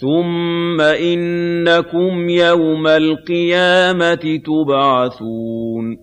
ثُمَّ إِنَّكُمْ يَوْمَ الْقِيَامَةِ تُبْعَثُونَ